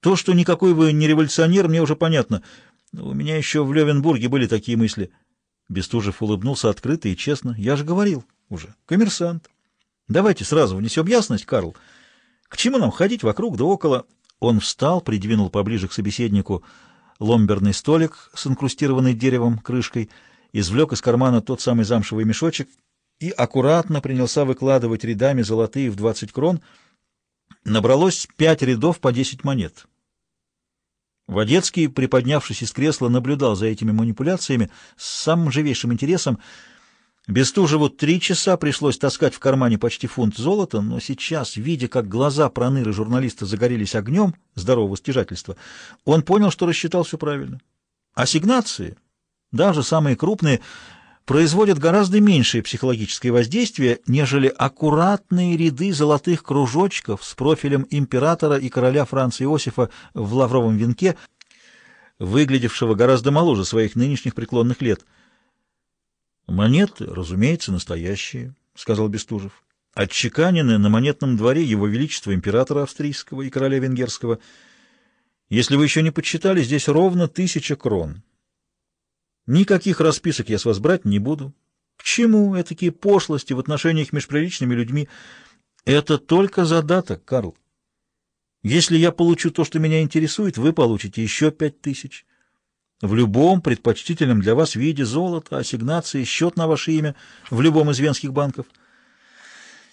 То, что никакой вы не революционер, мне уже понятно. У меня еще в Левенбурге были такие мысли. Бестужев улыбнулся открыто и честно. Я же говорил уже. Коммерсант. Давайте сразу внесем ясность, Карл. К чему нам ходить вокруг да около? Он встал, придвинул поближе к собеседнику ломберный столик с инкрустированной деревом крышкой, извлек из кармана тот самый замшевый мешочек и аккуратно принялся выкладывать рядами золотые в 20 крон. Набралось пять рядов по 10 монет. Водецкий, приподнявшись из кресла, наблюдал за этими манипуляциями с самым живейшим интересом. Бестужеву три часа пришлось таскать в кармане почти фунт золота, но сейчас, видя, как глаза проныры журналиста загорелись огнем здорового стяжательства, он понял, что рассчитал все правильно. Ассигнации, даже самые крупные, производят гораздо меньшее психологическое воздействие, нежели аккуратные ряды золотых кружочков с профилем императора и короля Франца Иосифа в лавровом венке, выглядевшего гораздо моложе своих нынешних преклонных лет. «Монеты, разумеется, настоящие», — сказал Бестужев. «Отчеканены на монетном дворе Его Величества императора австрийского и короля венгерского. Если вы еще не подсчитали, здесь ровно тысяча крон». Никаких расписок я с вас брать не буду. К чему такие пошлости в отношениях между приличными людьми? Это только задаток, Карл. Если я получу то, что меня интересует, вы получите еще пять тысяч. В любом предпочтительном для вас виде золота, ассигнации, счет на ваше имя в любом из венских банков.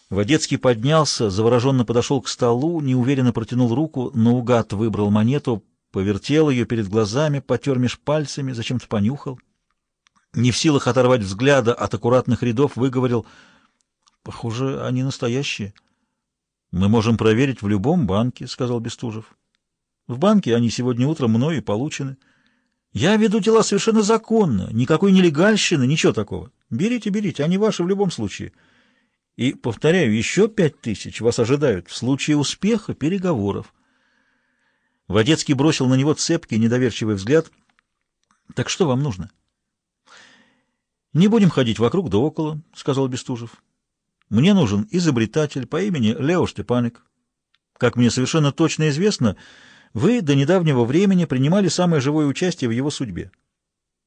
Водецкий поднялся, завороженно подошел к столу, неуверенно протянул руку, наугад выбрал монету, повертел ее перед глазами, потер меж пальцами, зачем-то понюхал. Не в силах оторвать взгляда от аккуратных рядов, выговорил, «Похоже, они настоящие». «Мы можем проверить в любом банке», — сказал Бестужев. «В банке они сегодня утром мною получены. Я веду дела совершенно законно, никакой нелегальщины, ничего такого. Берите, берите, они ваши в любом случае. И, повторяю, еще пять тысяч вас ожидают в случае успеха переговоров». Водецкий бросил на него цепкий, недоверчивый взгляд. «Так что вам нужно?» «Не будем ходить вокруг да около», — сказал Бестужев. «Мне нужен изобретатель по имени Лео Штепаник. Как мне совершенно точно известно, вы до недавнего времени принимали самое живое участие в его судьбе.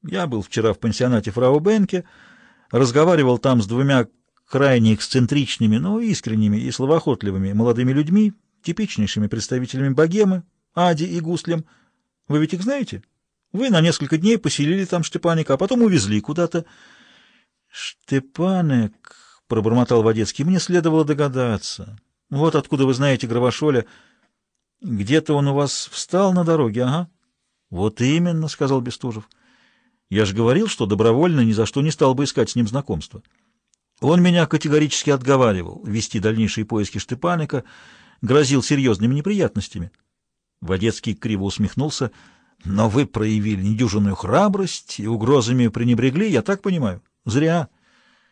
Я был вчера в пансионате фрау Бенке, разговаривал там с двумя крайне эксцентричными, но искренними и словоохотливыми молодыми людьми, типичнейшими представителями богемы, Ади и Гуслем. Вы ведь их знаете? Вы на несколько дней поселили там Штепаника, а потом увезли куда-то. Штепанек, — пробормотал Водецкий, — мне следовало догадаться. Вот откуда вы знаете Гравошоля. Где-то он у вас встал на дороге, ага. Вот именно, — сказал Бестужев. Я же говорил, что добровольно ни за что не стал бы искать с ним знакомства. Он меня категорически отговаривал вести дальнейшие поиски Штепаника, грозил серьезными неприятностями. Водецкий криво усмехнулся. «Но вы проявили недюжинную храбрость и угрозами пренебрегли, я так понимаю. Зря.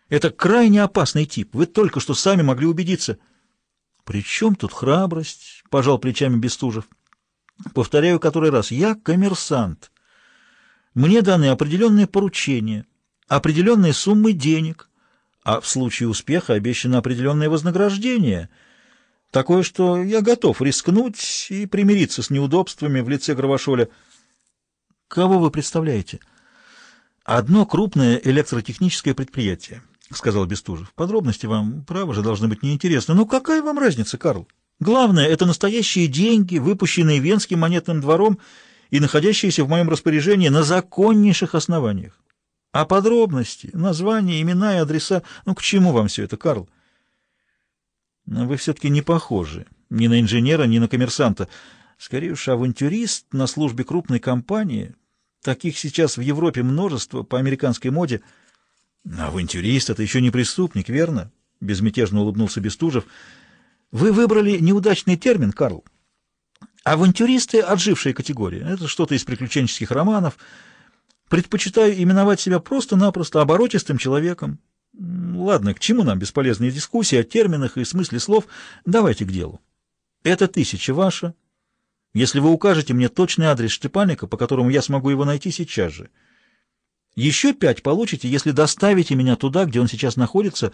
Это крайне опасный тип. Вы только что сами могли убедиться». «При чем тут храбрость?» — пожал плечами Бестужев. «Повторяю который раз. Я коммерсант. Мне даны определенные поручения, определенные суммы денег, а в случае успеха обещано определенное вознаграждение — Такое, что я готов рискнуть и примириться с неудобствами в лице Гравошоля. Кого вы представляете? Одно крупное электротехническое предприятие, сказал Бестужев. Подробности вам, право же, должны быть неинтересны. Ну какая вам разница, Карл? Главное, это настоящие деньги, выпущенные Венским монетным двором и находящиеся в моем распоряжении на законнейших основаниях. А подробности, названия, имена и адреса, ну к чему вам все это, Карл? Вы все-таки не похожи ни на инженера, ни на коммерсанта. Скорее уж авантюрист на службе крупной компании. Таких сейчас в Европе множество по американской моде. Авантюрист — это еще не преступник, верно? Безмятежно улыбнулся Бестужев. Вы выбрали неудачный термин, Карл. Авантюристы — отжившая категория. Это что-то из приключенческих романов. Предпочитаю именовать себя просто-напросто оборотистым человеком, Ладно, к чему нам бесполезные дискуссии о терминах и смысле слов? Давайте к делу. Это тысяча ваша. Если вы укажете мне точный адрес Штепаника, по которому я смогу его найти сейчас же. Еще пять получите, если доставите меня туда, где он сейчас находится.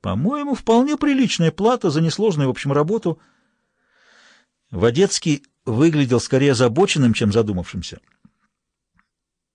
По-моему, вполне приличная плата за несложную, в общем, работу. Водецкий выглядел скорее озабоченным, чем задумавшимся.